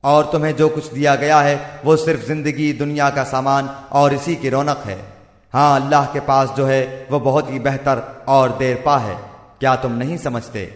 اور تمہیں جو کچھ دیا گیا ہے، وہ صرف زندگی دنیا کا سامان اور اسی کی رونق ہے۔ ہاں اللہ کے پاس جو ہے، وہ بہت ہی بہتر اور دیر پا ہے۔ کیا تم نہیں سمجھتے؟